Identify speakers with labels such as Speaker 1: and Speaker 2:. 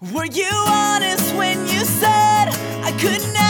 Speaker 1: Were you honest when you said I could never